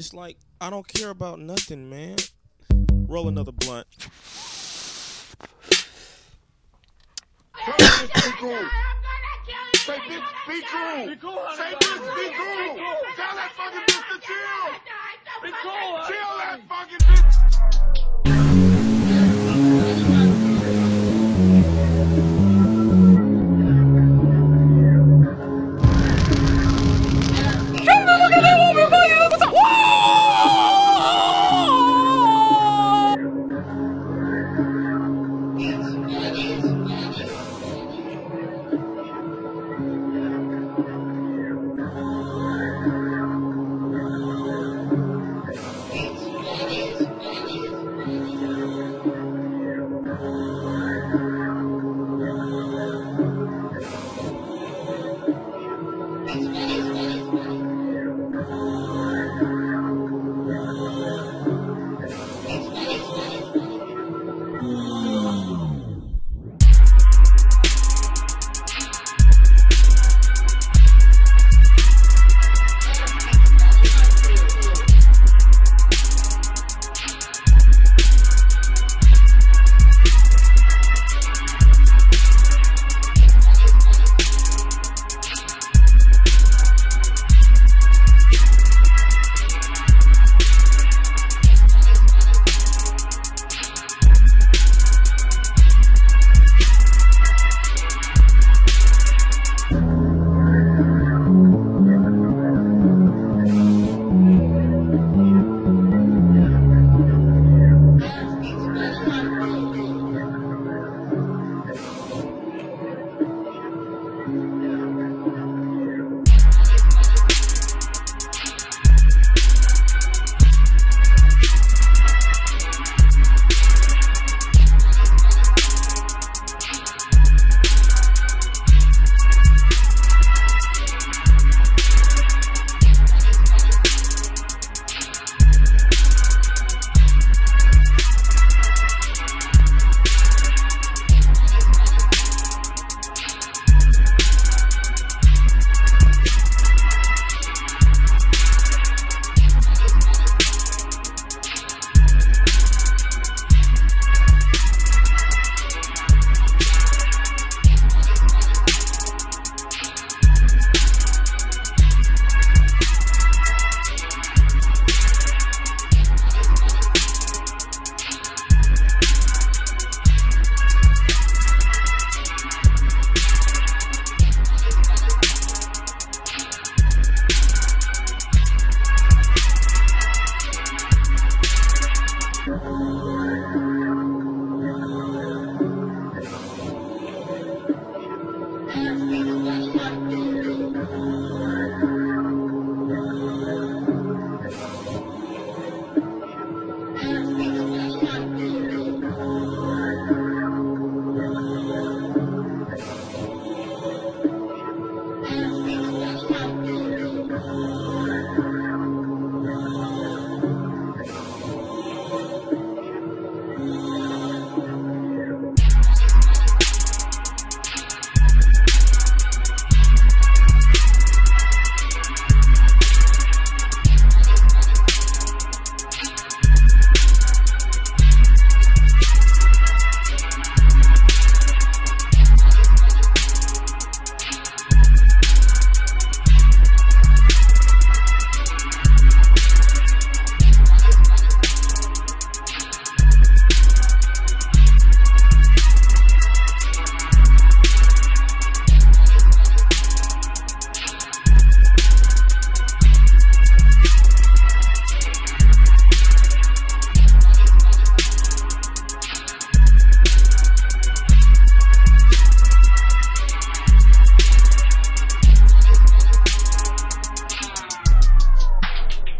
It's like I don't care about nothing, man. Roll another blunt. Say bitch, be cool. Say bitch, be cool. Say bitch, be cool. Tell that fucking bitch to chill. Be cool. Chill that fucking bitch.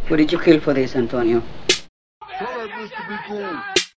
What did you kill for this, Antonio?